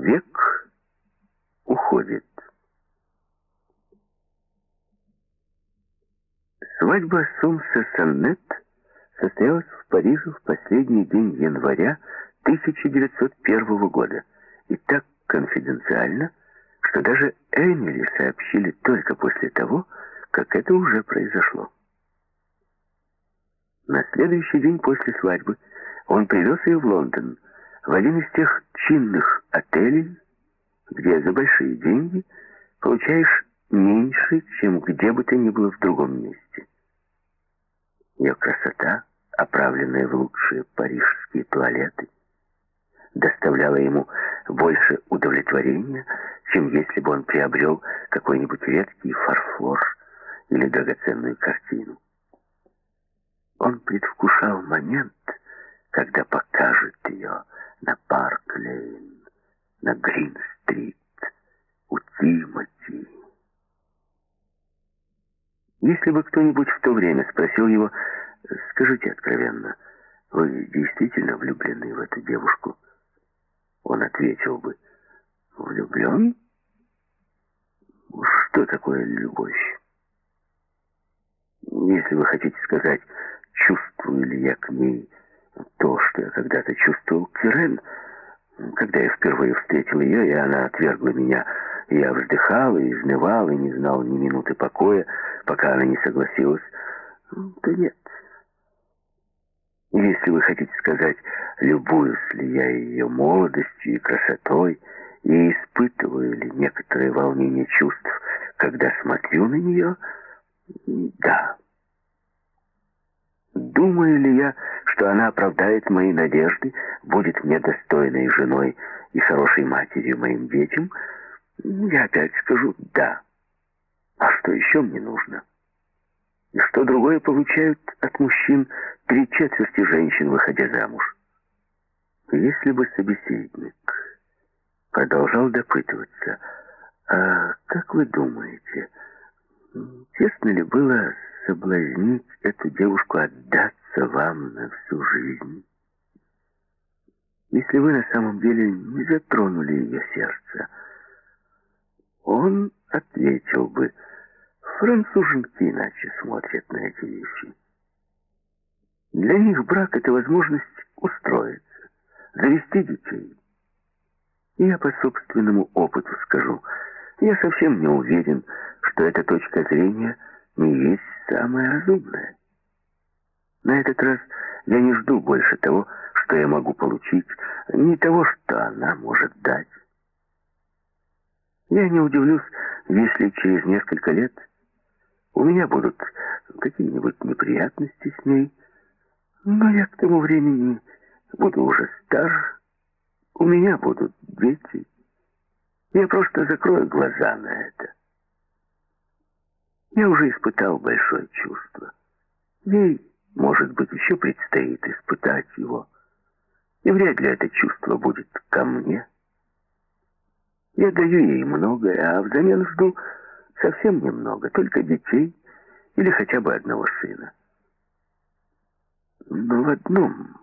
Век уходит. Свадьба Сомса Саннет состоялась в Париже в последний день января 1901 года и так конфиденциально, что даже Эмили сообщили только после того, как это уже произошло. На следующий день после свадьбы он привез ее в Лондон, в один из тех чинных отелей, где за большие деньги получаешь меньше, чем где бы то ни было в другом месте. Ее красота, оправленная в лучшие парижские туалеты, доставляла ему больше удовлетворения, чем если бы он приобрел какой-нибудь редкий фарфор или драгоценную картину. Он предвкушал момент, когда покажет ее на Парк-Лейн, на Грин-стрит, у Тимоти. Если бы кто-нибудь в то время спросил его, скажите откровенно, вы действительно влюблены в эту девушку? Он ответил бы, влюблен? Что такое любовь? Если вы хотите сказать, чувствую ли я к ней то, что я когда-то чувствовал к Ирен, когда я впервые встретил ее, и она отвергла меня, я вздыхал и изнывал, и не знал ни минуты покоя, пока она не согласилась, то нет. Если вы хотите сказать, любуюсь ли я ее молодостью и красотой, и испытываю ли некоторое волнение чувств, когда смотрю на нее, да. Думаю ли я, что она оправдает мои надежды, будет мне достойной женой и хорошей матерью моим детям, я опять скажу «да». А что еще мне нужно? И что другое получают от мужчин три четверти женщин, выходя замуж? Если бы собеседник продолжал допытываться, а как вы думаете, честно ли было соблазнить эту девушку отдаться вам на всю жизнь? Если вы на самом деле не затронули ее сердце, он ответил бы, француженки иначе смотрят на эти вещи. Для них брак — это возможность устроиться, завести детей. И я по собственному опыту скажу, я совсем не уверен, что эта точка зрения не есть самое разумное. На этот раз я не жду больше того, что я могу получить, не того, что она может дать. Я не удивлюсь, если через несколько лет у меня будут какие-нибудь неприятности с ней, но я к тому времени буду уже стар, у меня будут дети. Я просто закрою глаза на это. Я уже испытал большое чувство. Ей, может быть, еще предстоит испытать его. И вряд ли это чувство будет ко мне. Я даю ей многое, а взамен жду совсем немного, только детей или хотя бы одного сына. Но в одном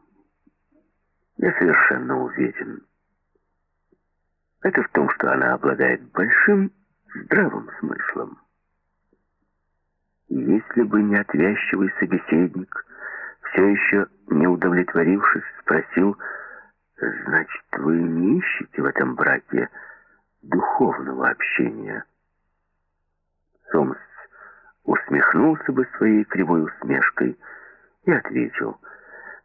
я совершенно уверен. Это в том, что она обладает большим здравым смыслом. Если бы не отвязчивый собеседник, все еще не удовлетворившись, спросил, «Значит, вы не ищете в этом браке духовного общения?» Сомс усмехнулся бы своей кривой усмешкой и ответил,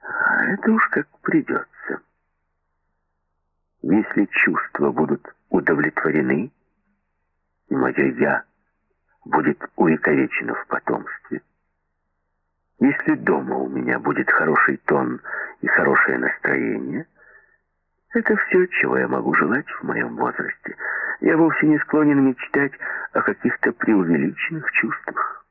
«А это уж как придется. Если чувства будут удовлетворены, мое «я» будет увековечено в потомстве. Если дома у меня будет хороший тон и хорошее настроение, это все, чего я могу желать в моем возрасте. Я вовсе не склонен мечтать о каких-то преувеличенных чувствах.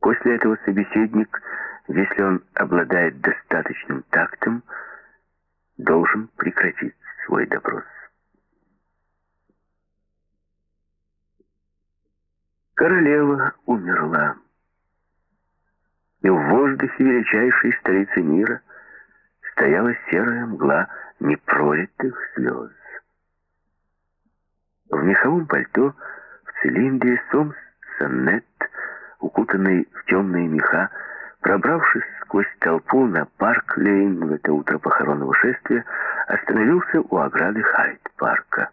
После этого собеседник, если он обладает достаточным тактом, должен прекратить свой допрос. Королева умерла. И в воздухе величайшей столицы мира стояла серая мгла непролитых слез. В меховом пальто, в цилиндре Сомс Соннет, укутанный в темные меха, пробравшись сквозь толпу на парк Лейн в это утро похоронного шествия, остановился у ограды Хайт-парка.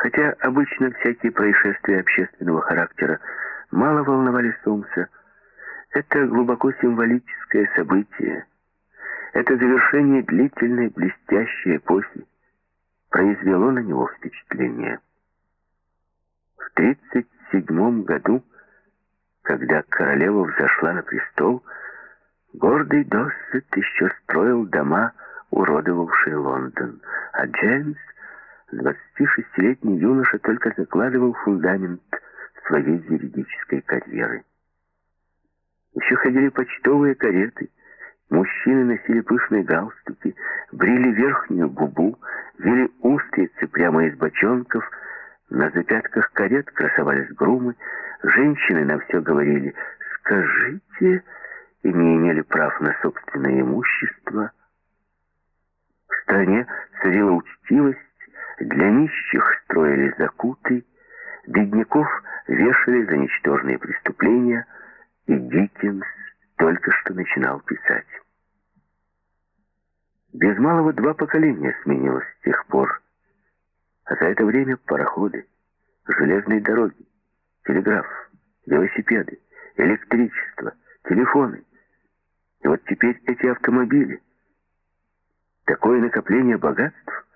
Хотя обычно всякие происшествия общественного характера мало волновали Сомса, это глубоко символическое событие, это завершение длительной блестящей эпохи, произвело на него впечатление. В 1937 году, когда королева взошла на престол, гордый Доссет еще строил дома, уродовавшие Лондон, а Джеймс, 26-летний юноша, только закладывал фундамент своей юридической карьеры. Еще ходили почтовые кареты, мужчины носили пышные галстуки, брили верхнюю губу, вели устрицы прямо из бочонков, на запятках карет красовались грумы, женщины на все говорили «скажите» и не имели прав на собственное имущество. В стране царила учтивость, для нищих строили закуты, бедняков вешали за ничтожные преступления, и Диккенс только что начинал писать. Без малого два поколения сменилось с тех пор, а за это время пароходы, железные дороги, телеграф, велосипеды, электричество, телефоны. И вот теперь эти автомобили. Такое накопление богатств,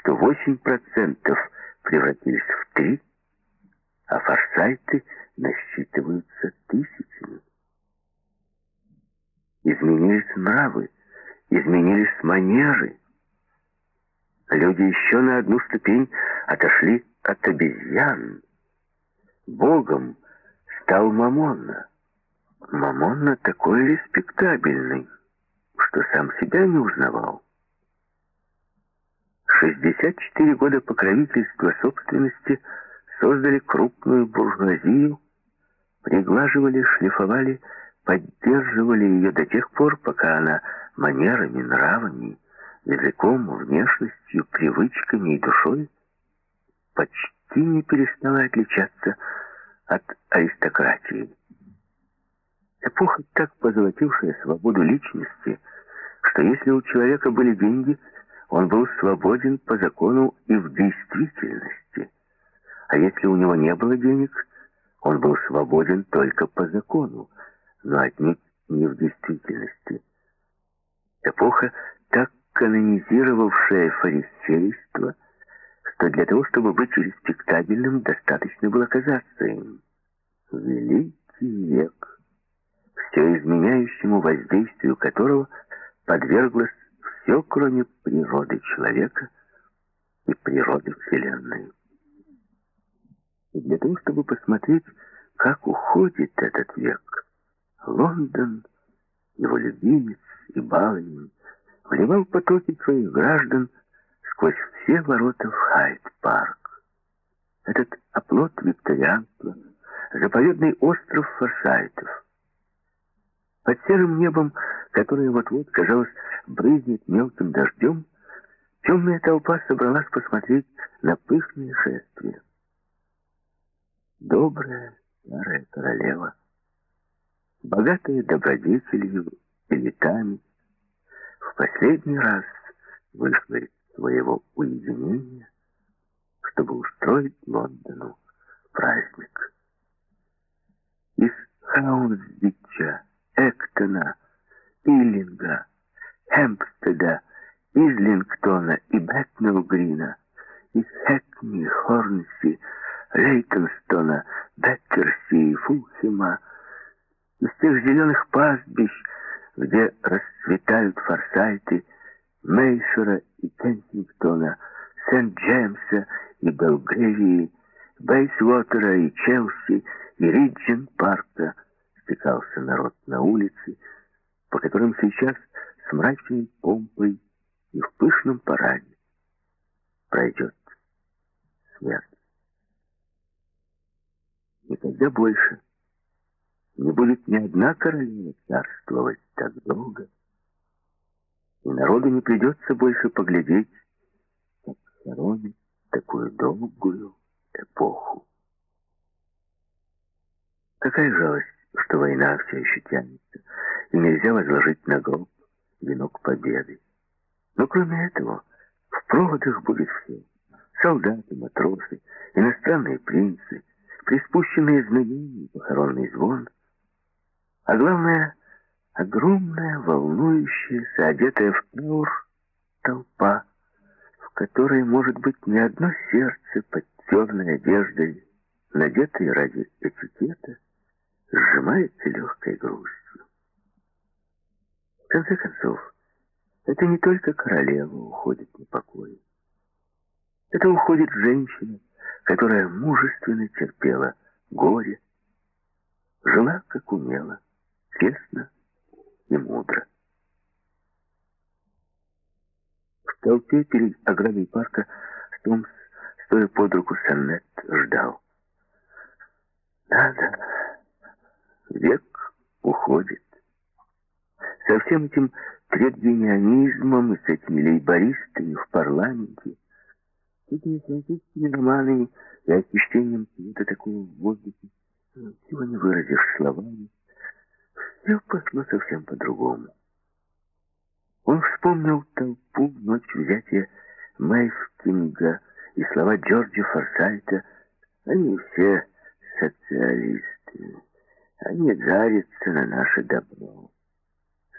что 8% превратились в 3%, а форсайты насчитываются тысячами. Изменились нравы, изменились манеры. Люди еще на одну ступень отошли от обезьян. Богом стал Мамонна. Мамонна такой респектабельный, что сам себя не узнавал. 64 года покровительства собственности создали крупную буржуазию, приглаживали, шлифовали, поддерживали ее до тех пор, пока она манерами, нравами, языком, внешностью, привычками и душой почти не перестала отличаться от аристократии. Эпоха, так позолотившая свободу личности, что если у человека были деньги, он был свободен по закону и в действительности. А если у него не было денег, он был свободен только по закону, но отнюдь не в действительности. Эпоха, так канонизировавшая фарисейство, что для того, чтобы быть респектабельным, достаточно было казаться им. Великий век, все изменяющему воздействию которого подверглось все, кроме природы человека и природы Вселенной. И для того, чтобы посмотреть, как уходит этот век, Лондон, его любимец и баловень, вливал потоки своих граждан сквозь все ворота в Хайд-парк. Этот оплот викторианства, заповедный остров форсайтов. Под серым небом, которое вот-вот, казалось, брызнет мелким дождем, темная толпа собралась посмотреть на пышные шествия. Добрая старая королева, богатая добродетелью и летами, в последний раз вышла из своего уединения, чтобы устроить Лондону праздник. Из Хаунсбича, Эктона, Иллинга, Хэмпстеда, Излингтона и Бэтнелл-Грина, из Хэкни, Хорнси, Лейтонстона, Беккерси и Фулхема, из тех зеленых пастбищ, где расцветают форсайты Мейшера и Кенсингтона, Сент-Джеймса и Белгревии, Бейсвотера и Челси, и Риджин-парка стекался народ на улице, по которым сейчас с мрачной помпой и в пышном параде пройдет смерть. Никогда больше не будет ни одна королева царствовать так долго, и народ народу не придется больше поглядеть, как хоронит такую долгую эпоху. Какая жалость, что война все еще тянется, и нельзя возложить на гроб венок победы. Но кроме этого, в проводах будет все. Солдаты, матросы, иностранные принцы, приспущенные знамения, похоронный звон. А главное, огромная, волнующаяся, одетая в траур толпа, в которой может быть не одно сердце под темной одеждой, надетой ради этикета, сжимается легкой грустью. В конце концов, это не только королева уходит на покой. Это уходит женщина, которая мужественно терпела горе, жила, как умела, честно и мудро. В толпе перед оградой парка Стомс, стоя под руку Саннет, ждал. Да-да, век уходит. Со всем этим тредвинианизмом и с этими лейбористами в парламенте, с этими французскими романами и ощущением цвета такого в воздухе, чего не выразишь словами, все пошло совсем по-другому. Он вспомнил толпу в ночь взятия Майфкинга и слова Джорджа Форсайта. Они все социалисты. Они жарятся на наше добро.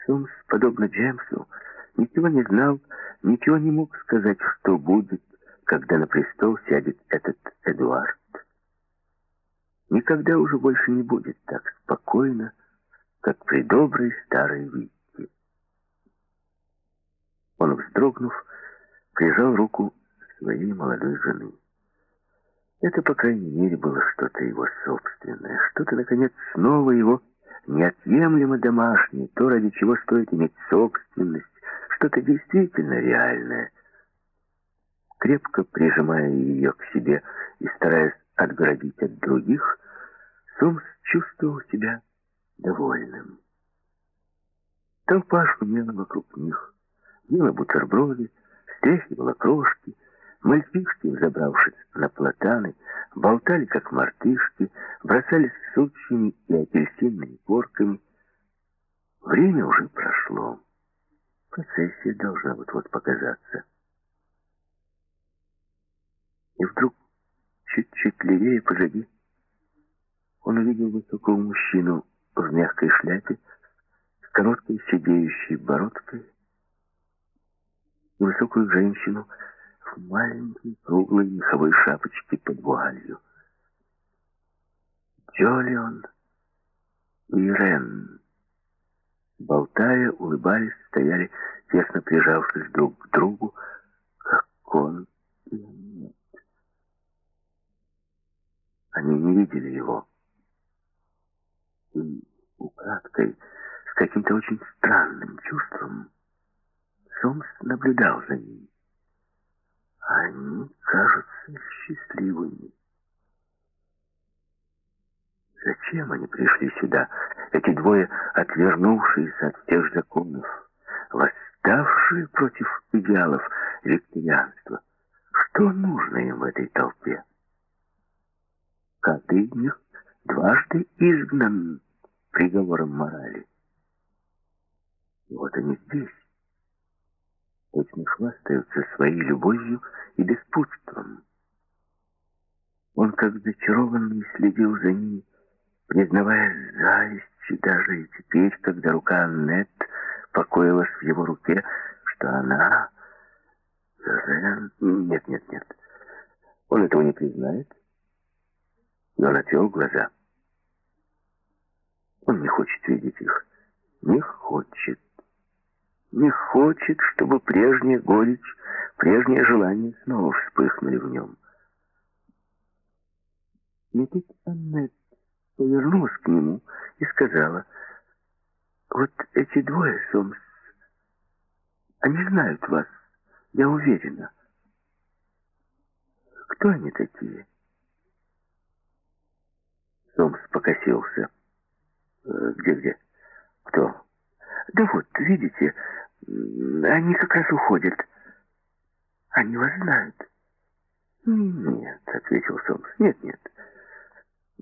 Сомс, подобно Джемсу, ничего не знал, ничего не мог сказать, что будет, когда на престол сядет этот Эдуард. Никогда уже больше не будет так спокойно, как при доброй старой Витте. Он, вздрогнув, прижал руку своей молодой жены. Это, по крайней мере, было что-то его собственное, что-то, наконец, снова его неотъемлемо домашнее, то, ради чего стоит иметь собственность, что-то действительно реальное. Крепко прижимая ее к себе и стараясь отгородить от других, Сомс чувствовал себя довольным. Толпа шумела вокруг них, ела бутерброды, стряхивала крошки, Мальчишки, взобравшись на платаны, болтали, как мартышки, бросались сучьями и апельсинными порками. Время уже прошло. Процессия должна вот-вот показаться. И вдруг, чуть-чуть левее позади, он увидел высокого мужчину в мягкой шляпе, с короткой сидеющей бородкой, высокую женщину, в маленькой круглой меховой шапочке под вуалью. Джолион и Рен, болтая, улыбались, стояли, тесно прижавшись друг к другу, как он и нет. Они не видели его. И украдкой, с каким-то очень странным чувством, Сомс наблюдал за ним. Они кажутся счастливыми. Зачем они пришли сюда, эти двое, отвернувшиеся от тех законов, восставшие против идеалов викторианства? Что нужно им в этой толпе? Каждый них дважды изгнан приговором морали. Вот они здесь, точно хвастаются своей любовью и беспутством. Он как зачарованный следил за ними, признавая зависть, даже и теперь, когда рука Аннет покоилась в его руке, что она... Нет, нет, нет. Он этого не признает, но он отвел глаза. Он не хочет видеть их. Не хочет не хочет, чтобы прежняя горечь, прежнее желание снова вспыхнули в нем. Но Аннет повернулась к нему и сказала, «Вот эти двое, Сомс, они знают вас, я уверена. Кто они такие?» Сомс покосился. «Где-где? Кто?» «Да вот, видите, Они как раз уходят. Они вас знают. Нет, ответил Сомс. Нет, нет.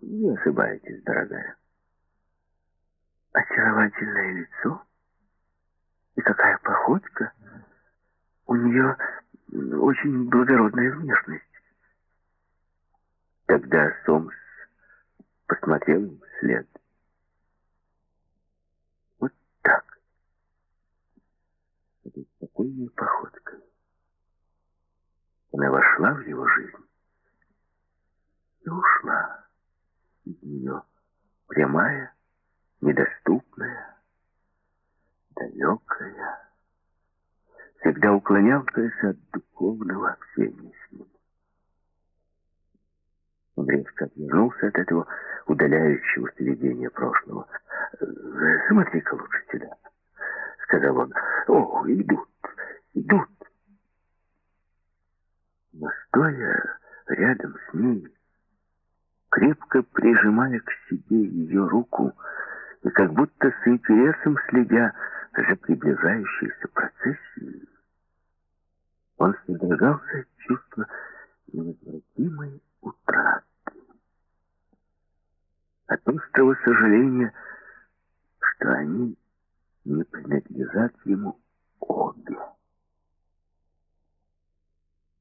Не ошибаетесь, дорогая. Очаровательное лицо. И какая походка. У нее очень благородная внешность. Тогда Сомс посмотрел им вслед. Вот так. Этой спокойной походкой. Она вошла в его жизнь и ушла из нее, прямая, недоступная, далекая, всегда уклонявшаяся от духовного общения с ним. Он резко отвернулся от этого удаляющегося видения прошлого. «Смотри-ка лучше сюда», — сказал он. «О, идут, идут». Но стоя рядом с ней, крепко прижимая к себе ее руку и как будто с интересом следя за приближающейся процессией, он содрогался от чувства невозвратимой утраты от острого сожаления, что они не принадлежат ему обе.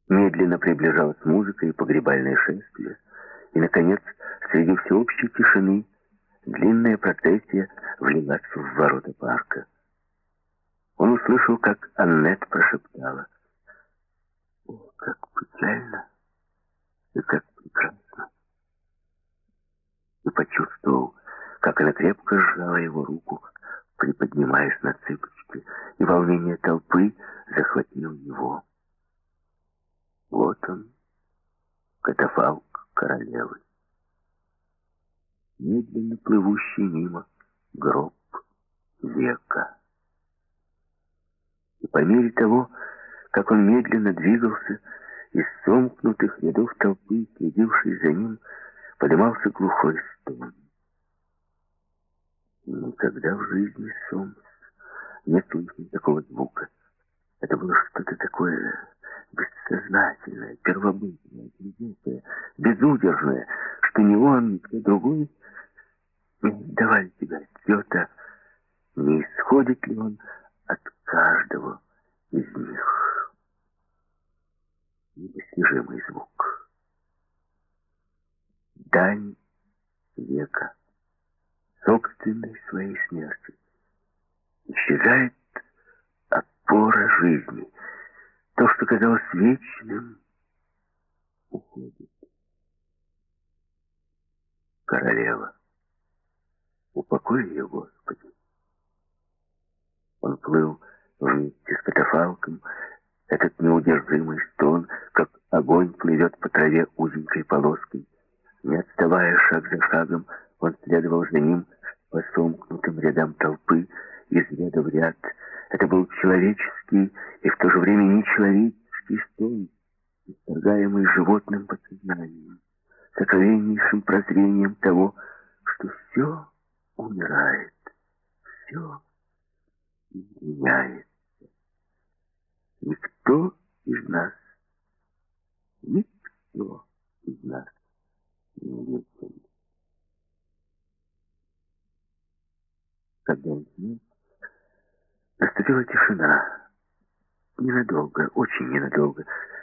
Медленно приближалась музыка и погребальное шествие, и, наконец, среди всеобщей тишины длинная процессия влилась в ворота парка. Он услышал, как Аннет прошептала. «О, как печально и как прекрасно!» и почувствовал, как она крепко сжала его руку, приподнимаясь на цыпочки, и волнение толпы захватило его. Вот он, катафалк королевы. Медленно плывущий мимо гроб века. И по мере того, как он медленно двигался, из сомкнутых рядов толпы, следившей за ним, поднимался глухой стон. Никогда в жизни Сомс не слышал такого звука. Это было что-то такое бессознательное, первобытное, глубокое, безудержное, что ни он, ни другой не давали себе отчета, не исходит ли он от каждого из них. Непостижимый звук дань века, собственной своей смерти. Исчезает опора жизни. То, что казалось вечным, уходит. Королева, упокой ее, Господи. Он плыл вместе с катафалком, этот неудержимый стон, как огонь плывет по траве узенькой полоской, не отставая шаг за шагом, он следовал за ним по сомкнутым рядам толпы, из ряда в ряд. Это был человеческий и в то же время нечеловеческий стон, исторгаемый животным подсознанием, сокровеннейшим прозрением того, что все умирает, все меняется. Никто из нас, никто из нас невесом. Когда снял, наступила тишина. Ненадолго, очень ненадолго,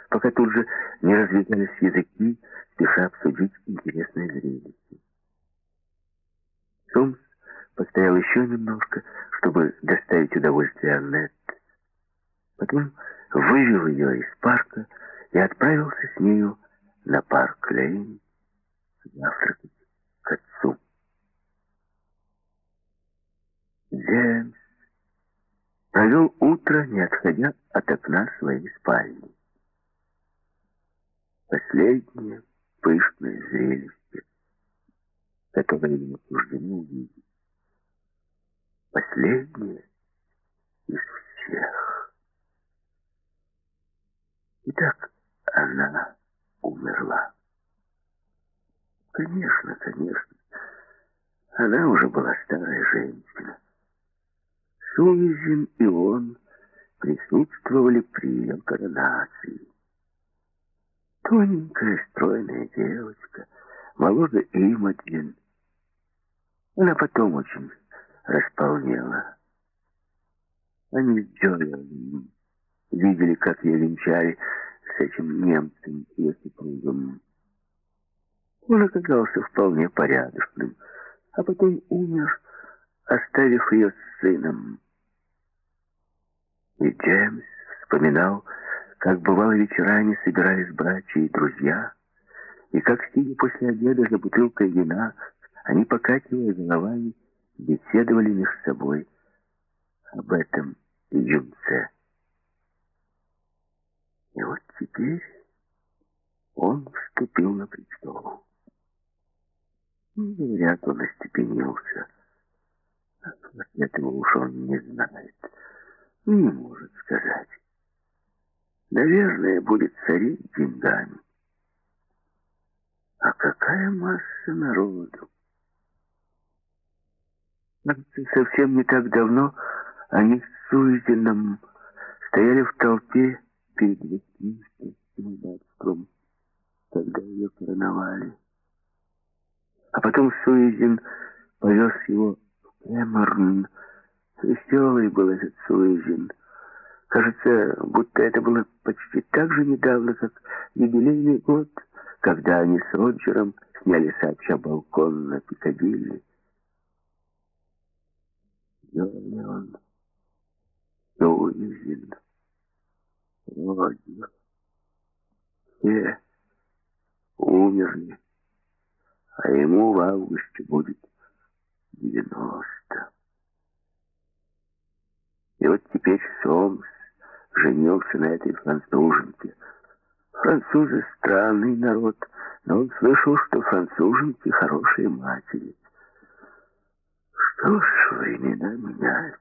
пока тут же не развязались языки, спеша обсудить интересное зрелище. Сомс постоял еще немножко, чтобы доставить удовольствие Аннет. Потом вывел ее из парка и отправился с нею на парк Лейн завтракать к отцу. Джеймс провел утро, не отходя от окна своей спальни. Последнее пышное зрелище, которое ему суждено увидеть. Последнее из всех. Итак, она умерла. Конечно, конечно. Она уже была старая женщина. Суизин и он присутствовали при ее коронации. Тоненькая, стройная девочка, моложе Имаджин. Она потом очень располнела. Они с Джолианом видели, как ее венчали с этим немцем и супругом. Он оказался вполне порядочным, а потом умер, оставив ее с сыном. И Джеймс вспоминал, как бывало вечерами собирались братья и друзья, и как, сидя после обеда за бутылкой вина, они, покативая головами, беседовали между собой об этом юнце. И вот теперь он вступил на престол. Говорят, он остепенился. Этого уж он не знает, не может сказать. Наверное, будет царить деньгами. А какая масса народу! Совсем не так давно они с Суизином стояли в толпе перед Вестминстерским аббатством, когда ее короновали. А потом Суизин повез его в Кэмерн. Веселый был этот Суизин. Кажется, будто это было почти так же недавно, как юбилейный год, когда они с Роджером сняли сообща балкон на Пикадилли. Леон, Суизин, Роджер. Все умерли а ему в августе будет 90. И вот теперь Сомс женился на этой француженке. Французы странный народ, но он слышал, что француженки хорошие матери. Что ж, времена меняются.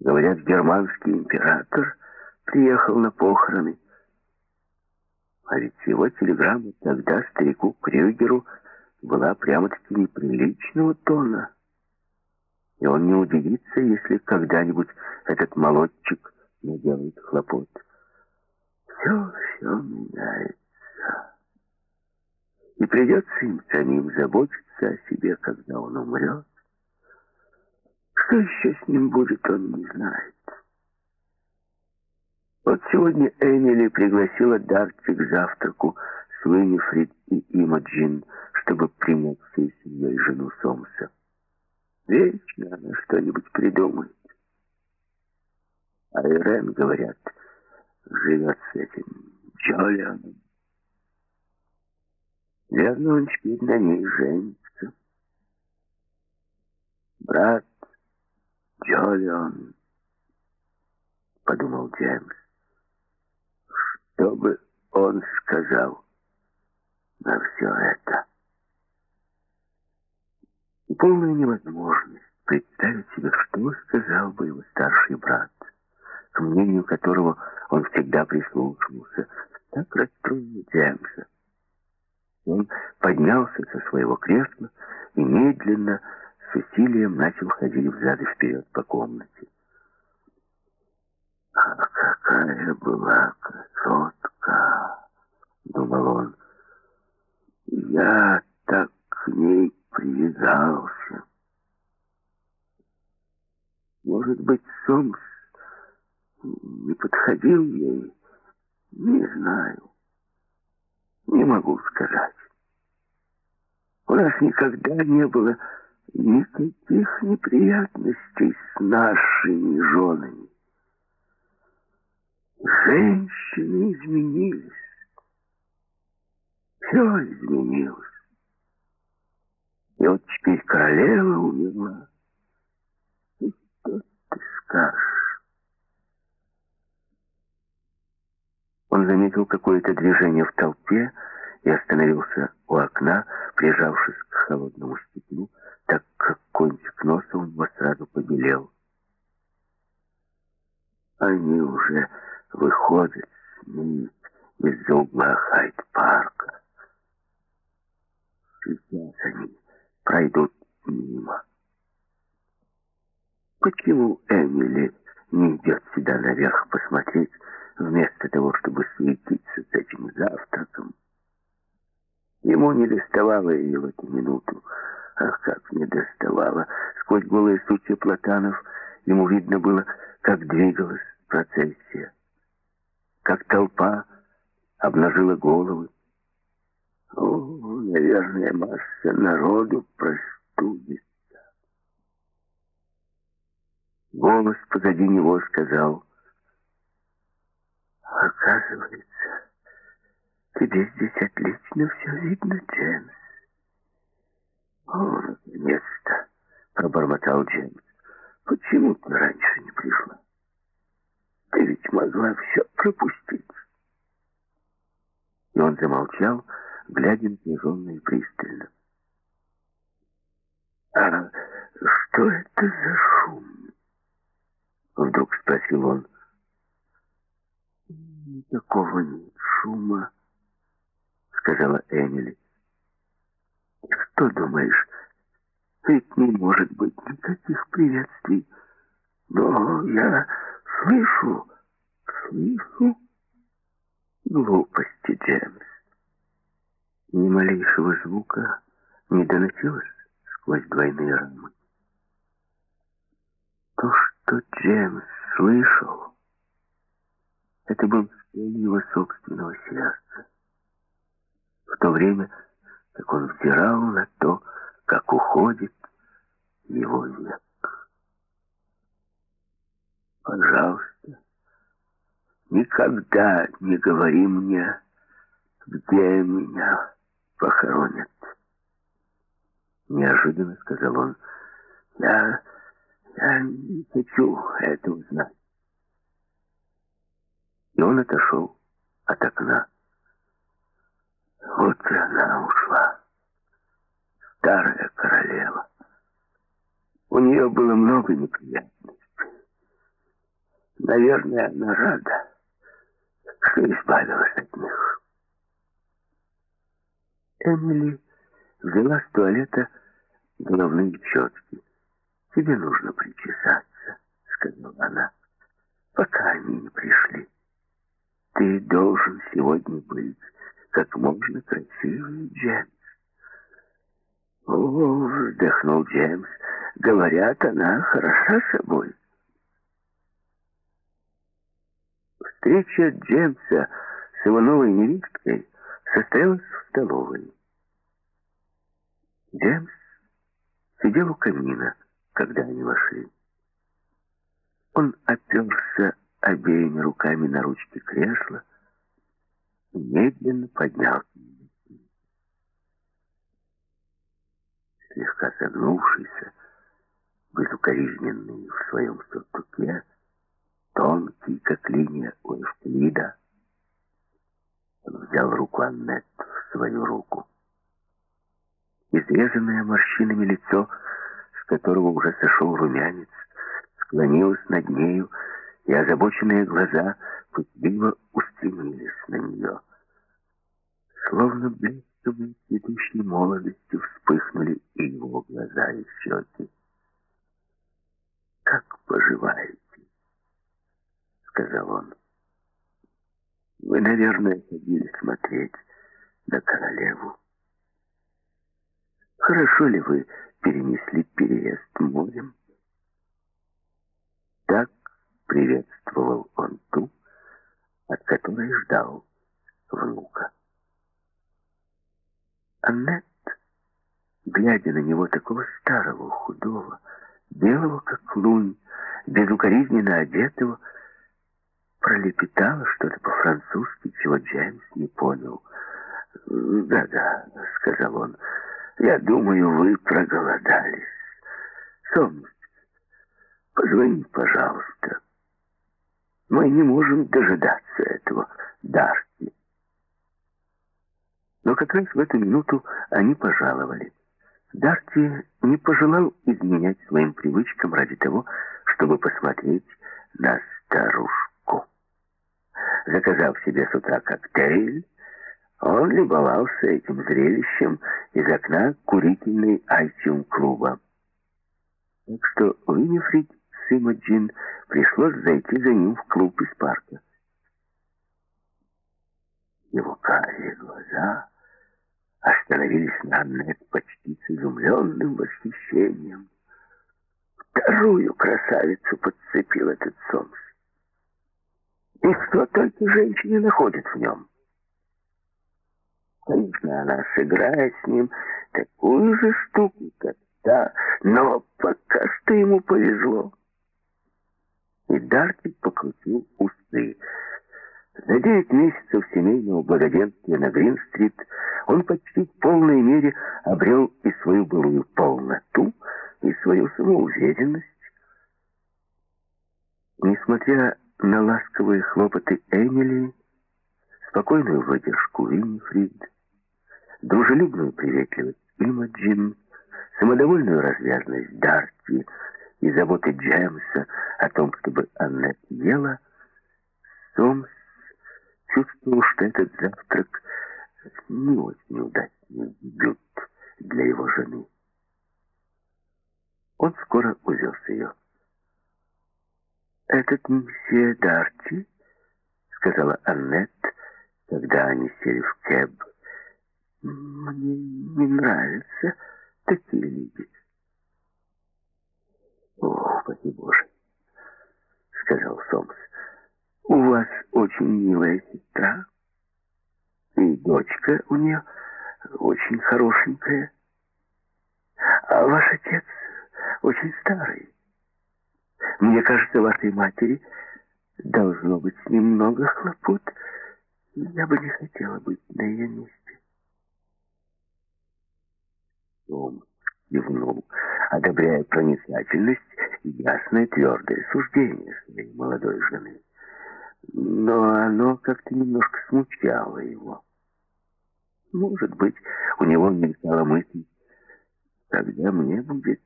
Говорят, германский император приехал на похороны. А ведь его телеграмма тогда старику Крюгеру была прямо-таки неприличного тона. И он не удивится, если когда-нибудь этот молодчик наделает хлопот. Все, все меняется. И придется им самим заботиться о себе, когда он умрет. Что еще с ним будет, он не знает. Вот сегодня Эмили пригласила Дарти к завтраку с Уинифрид и Имаджин, чтобы принять всей семьей жену Сомса. Вечно она что-нибудь придумает. А Ирен, говорят, живет с этим Джолианом. Верно, он теперь на ней женится. Брат Джолиан, подумал Джеймс. Что бы он сказал на все это? Полная невозможность представить себе, что сказал бы его старший брат, к мнению которого он всегда прислушивался, так расстроил Джеймса. Он поднялся со своего кресла и медленно, с усилием начал ходить взад и вперед по комнате. А какая была красотка, думал он. Я так к ней привязался. Может быть, Сомс не подходил ей? Не знаю. Не могу сказать. У нас никогда не было никаких неприятностей с нашими женами. Женщины изменились. Все изменилось. И вот теперь королева умерла. И что ты скажешь? Он заметил какое-то движение в толпе и остановился у окна, прижавшись к холодному стеклу, так как кончик носа у него сразу побелел. Они уже выходит с ним из-за угла Хайд-парка. Сейчас они пройдут мимо. почему Эмили не идет сюда наверх посмотреть, вместо того, чтобы светиться с этим завтраком. Ему не доставало ее в эту минуту. Ах, как не доставало! Сквозь голые сучья платанов ему видно было, как двигалась процессия, как толпа обнажила головы. О, наверное, масса народу простудится. Голос позади него сказал, «Оказывается, тебе здесь отлично все видно, Джеймс». «О, наконец-то!» — пробормотал Джеймс. «Почему ты раньше не пришла? Ты ведь могла все пропустить». И он замолчал, глядя напряженно и пристально. «А что это за шум?» Вдруг спросил он. «Никакого нет шума», — сказала Эмили. «Что думаешь? Ведь не может быть никаких приветствий. Но я слышу, слышу глупости, Джеймс. Ни малейшего звука не доносилось сквозь двойные рамы. То, что Джеймс слышал, это был стиль его собственного сердца. В то время, как он взирал на то, как уходит его век. Пожалуйста, никогда не говори мне, где меня похоронят. Неожиданно сказал он, я, я не хочу этого знать. И он отошел от окна. Вот и она ушла. Старая королева. У нее было много неприятностей. Наверное, она рада, что избавилась от них. Эмили взяла с туалета головные четки. «Тебе нужно причесаться», — сказала она, — «пока они не пришли. Ты должен сегодня быть как можно красивее, Джеймс». «О, — вздохнул Джеймс, — говорят, она хороша собой». Встреча Джеймса с его новой невесткой состоялась в столовой. Джеймс сидел у камина, когда они вошли. Он оперся обеими руками на ручки кресла и медленно поднялся. Слегка согнувшийся, безукоризненный в своем сюртуке, тонкий, как линия у Эвклида, взял руку Аннет в свою руку. Изрезанное морщинами лицо, с которого уже сошел румянец, склонилось над нею, и озабоченные глаза пытливо устремились на нее. Словно блеском цветущей молодостью вспыхнули и его глаза и щеки. «Как поживаете?» — сказал он. «Вы, наверное, ходили смотреть на королеву». Хорошо ли вы перенесли переезд морем? Так приветствовал он ту, от которой ждал внука. Аннет, глядя на него такого старого, худого, белого, как лунь, безукоризненно одетого, пролепетала что-то по-французски, чего Джеймс не понял. «Да-да», — сказал он, — я думаю, вы проголодались. Солнышко, позвони, пожалуйста. Мы не можем дожидаться этого Дарти. Но как раз в эту минуту они пожаловали. Дарти не пожелал изменять своим привычкам ради того, чтобы посмотреть на старушку. Заказав себе с утра коктейль, он любовался этим зрелищем из окна курительной Альтиум-клуба. Так что Уинифрид с Имаджин, пришлось зайти за ним в клуб из парка. Его карие глаза остановились на Аннет почти с изумленным восхищением. Вторую красавицу подцепил этот Сомс. И что только женщине находит в нем. Конечно, она сыграет с ним такую же штуку, как та, но пока что ему повезло. И Дарти покрутил усы. За девять месяцев семейного благоденствия на Грин-стрит он почти в полной мере обрел и свою былую полноту, и свою самоуверенность. Несмотря на ласковые хлопоты Эмили, спокойную выдержку Виннифрид, дружелюбную приветливость Имаджин, самодовольную развязность Дарти и заботы Джеймса о том, чтобы Аннет ела, Сомс чувствовал, что этот завтрак не очень удачный дебют для его жены. Он скоро увез ее. «Этот месье Дарти», — сказала Аннет, когда они сели в кэб, — «мне не нравятся такие люди». «О, спаси Боже», — сказал Сомс, — «у вас очень милая сестра, и дочка у нее очень хорошенькая, а ваш отец очень старый». Мне кажется, вашей матери должно быть с ним много хлопот. Я бы не хотела быть на ее месте. Том кивнул, одобряя проницательность и ясное твердое суждение своей молодой жены. Но оно как-то немножко смущало его. Может быть, у него мелькала мысль, когда мне будет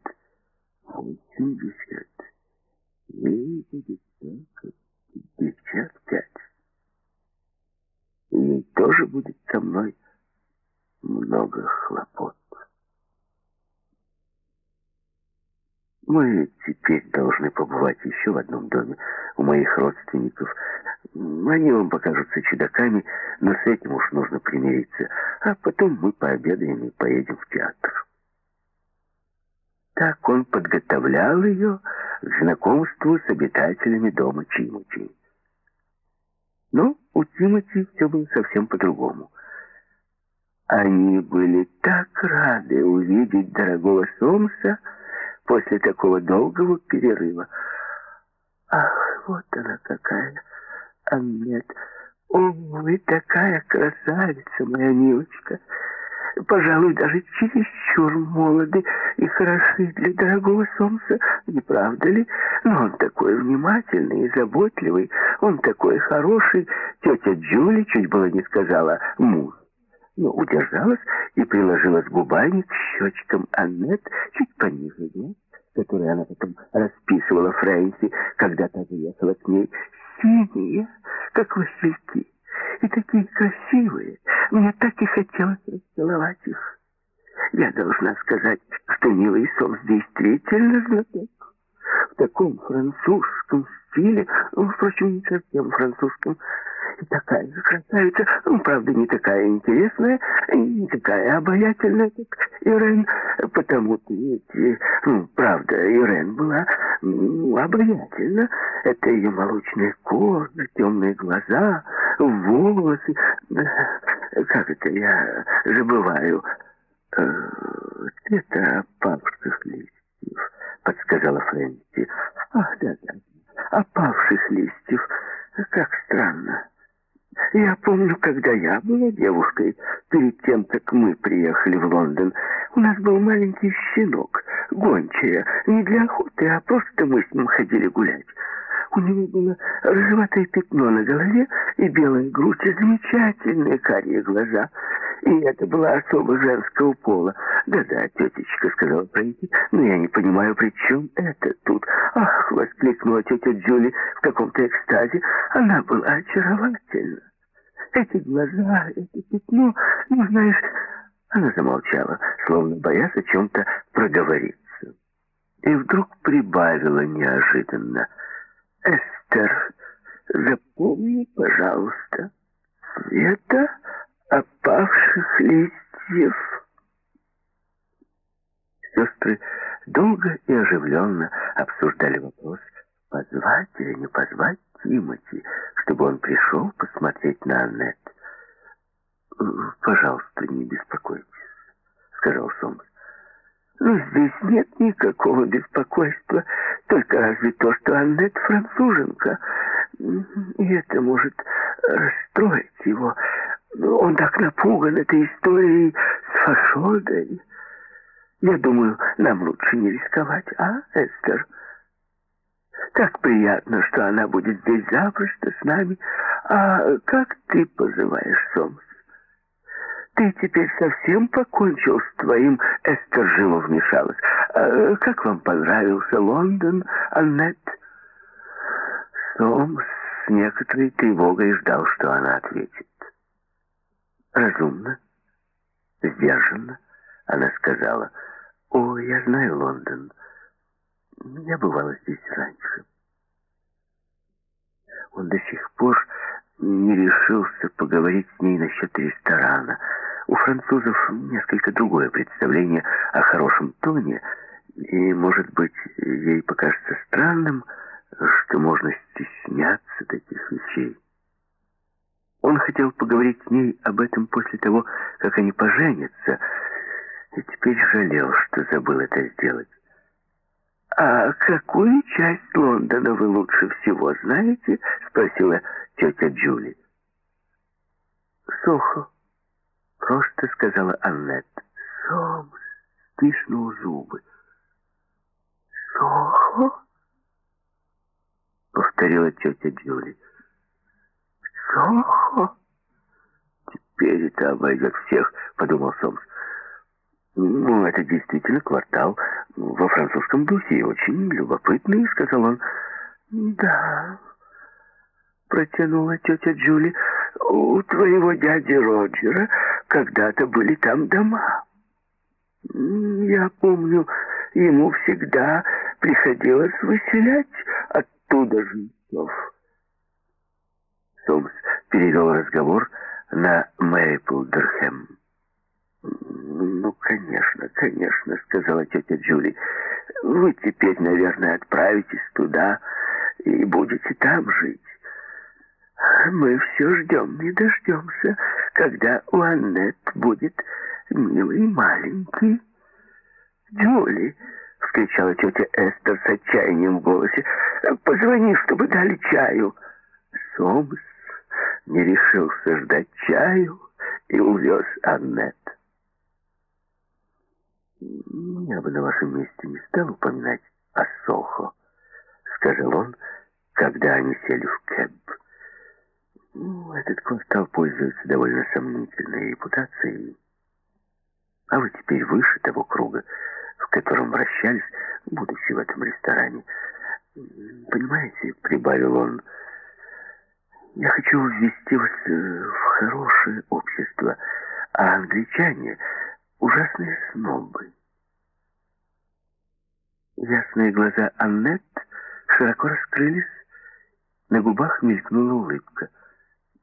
восемьдесят. Ей будет только пятьдесят пять. Ей тоже будет со мной много хлопот. Мы теперь должны побывать еще в одном доме у моих родственников. Они вам покажутся чудаками, но с этим уж нужно примириться. А потом мы пообедаем и поедем в театр. Так он подготовлял ее к знакомству с обитателями дома Тимоти. Но у Тимоти все было совсем по-другому. Они были так рады увидеть дорогого Сомса после такого долгого перерыва. Ах, вот она какая, Аннет! О, вы такая красавица, моя милочка! Пожалуй, даже чересчур молоды и хороши для дорогого солнца, не правда ли? Но он такой внимательный и заботливый, он такой хороший. Тетя Джули чуть было не сказала «муж», но удержалась и приложилась губами к щечкам Аннет чуть пониже глаз, которые она потом расписывала Фрэнси, когда та заехала к ней, синие, как васильки и такие красивые. Мне так и хотелось расцеловать их. Я должна сказать, что милый Сомс действительно знаток. В таком французском стиле, ну, впрочем, не совсем французском, такая красавица, ну, правда, не такая интересная, не такая обаятельная, как Ирен, потому-то ведь, ну, правда, Ирен была ну, обаятельна. Это ее молочная кожа, темные глаза, волосы. Как это я забываю? Э, цвета опавших листьев, подсказала Фрэнси. Ах, да-да, опавших листьев. Как странно. Я помню, когда я была девушкой, перед тем, как мы приехали в Лондон, у нас был маленький щенок, гончая, не для охоты, а просто мы с ним ходили гулять. У него было рыжеватое пятно на голове и белая грудь, и замечательные карие глаза. И это была особо женского пола. «Да-да, тетечка», — сказала Фрэнки, — «но я не понимаю, при чем это тут?» «Ах!» — воскликнула тетя Джули в каком-то экстазе. «Она была очаровательна. Эти глаза, это пятно, ну, знаешь...» Она замолчала, словно боясь о чем-то проговориться. И вдруг прибавила неожиданно. «Эстер, запомни, пожалуйста, света опавших листьев». Сестры долго и оживленно обсуждали вопрос, позвать или не позвать Тимати, чтобы он пришел посмотреть на Аннет. «Пожалуйста, не беспокойтесь», — сказал Сомс. «Ну, здесь нет никакого беспокойства, только разве то, что Аннет француженка, и это может расстроить его. Он так напуган этой историей с фашодой». Я думаю, нам лучше не рисковать, а, Эстер? Так приятно, что она будет здесь запросто с нами. А как ты позываешь, Сомс? Ты теперь совсем покончил с твоим, Эстер живо вмешалась. А как вам понравился Лондон, Аннет? Сомс с некоторой тревогой ждал, что она ответит. Разумно, сдержанно, она сказала — «О, я знаю Лондон. Я бывала здесь раньше». Он до сих пор не решился поговорить с ней насчет ресторана. У французов несколько другое представление о хорошем тоне, и, может быть, ей покажется странным, что можно стесняться таких вещей. Он хотел поговорить с ней об этом после того, как они поженятся, и теперь жалел, что забыл это сделать. «А какую часть Лондона вы лучше всего знаете?» — спросила тетя Джули. «Сохо», — просто сказала Аннет. Сомс стиснул зубы. «Сохо?» — повторила тетя Джули. «Сохо?» «Теперь это обойдет всех», — подумал Сомс. «Ну, это действительно квартал во французском духе и очень любопытный», — сказал он. «Да», — протянула тетя Джули, — «у твоего дяди Роджера когда-то были там дома. Я помню, ему всегда приходилось выселять оттуда жильцов». Сомс перевел разговор на Мейплдерхэм. «Ну, конечно, конечно», — сказала тетя Джули. «Вы теперь, наверное, отправитесь туда и будете там жить. Мы все ждем, не дождемся, когда у Аннет будет милый маленький». «Джули!» — вскричала тетя Эстер с отчаянием в голосе. «Позвони, чтобы дали чаю». Сомс не решился ждать чаю и увез Аннет. «Я бы на вашем месте не стал упоминать о Сохо», — сказал он, когда они сели в кэб. Ну, «Этот квартал пользуется довольно сомнительной репутацией, а вы теперь выше того круга, в котором вращались, будучи в этом ресторане. Понимаете, — прибавил он, — я хочу ввести вас э, в хорошее общество, а англичане ужасные снобы. Ясные глаза Аннет широко раскрылись, на губах мелькнула улыбка.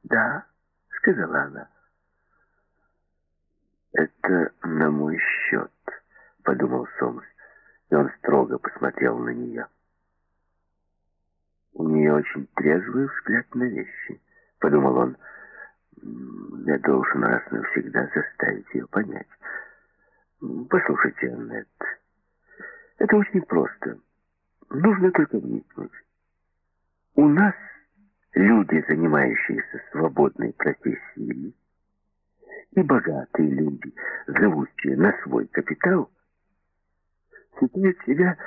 «Да», — сказала она. «Это на мой счет», — подумал Сомс, и он строго посмотрел на нее. «У нее очень трезвый взгляд на вещи», — подумал он. «Я должен раз навсегда заставить ее понять». Послушайте, Аннет, это очень просто. Нужно только вникнуть. У нас люди, занимающиеся свободной профессией, и богатые люди, живущие на свой капитал, считают себя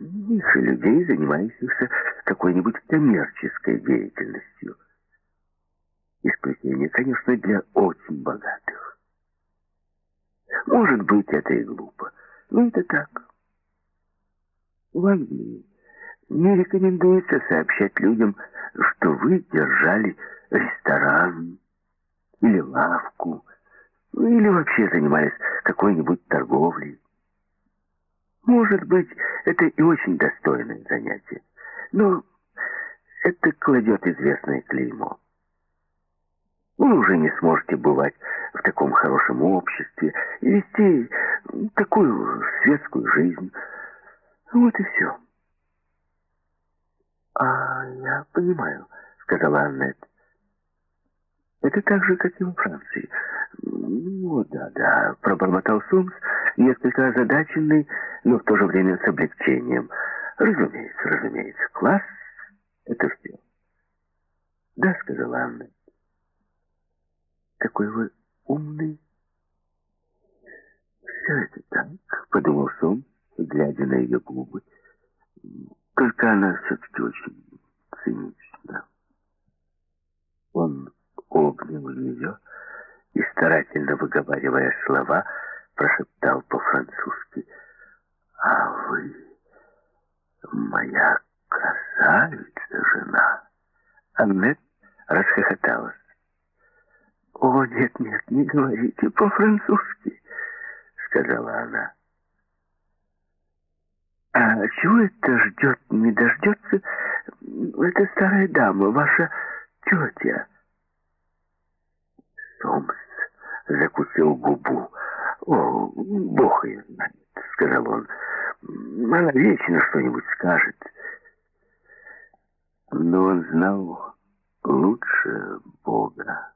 ниже людей, занимающихся какой-нибудь коммерческой деятельностью. Исключение, конечно, для очень богатых. Может быть, это и глупо, но это так. В Англии не рекомендуется сообщать людям, что вы держали ресторан или лавку, ну, или вообще занимались какой-нибудь торговлей. Может быть, это и очень достойное занятие, но это кладет известное клеймо. Вы уже не сможете бывать в таком хорошем обществе и вести такую светскую жизнь. Вот и все. «А я понимаю», — сказала Аннет. «Это так же, как и во Франции». «Ну, да-да», — пробормотал Сомс, несколько озадаченный, но в то же время с облегчением. «Разумеется, разумеется, класс — это все». «Да», — сказала Анна. «Какой вы умный». «Все это так», — подумал Сомс, глядя на ее губы. «Только она все-таки очень цинична». Он обнял ее и, старательно выговаривая слова, прошептал по-французски. «А вы моя красавица жена!» Аннет расхохоталась. «О, нет, нет, не говорите по-французски», — сказала она. «А чего это ждет, не дождется? Это старая дама, ваша тетя». Сомс закусил губу. «О, бог ее знает», — сказал он. «Она вечно что-нибудь скажет». Но он знал лучше Бога.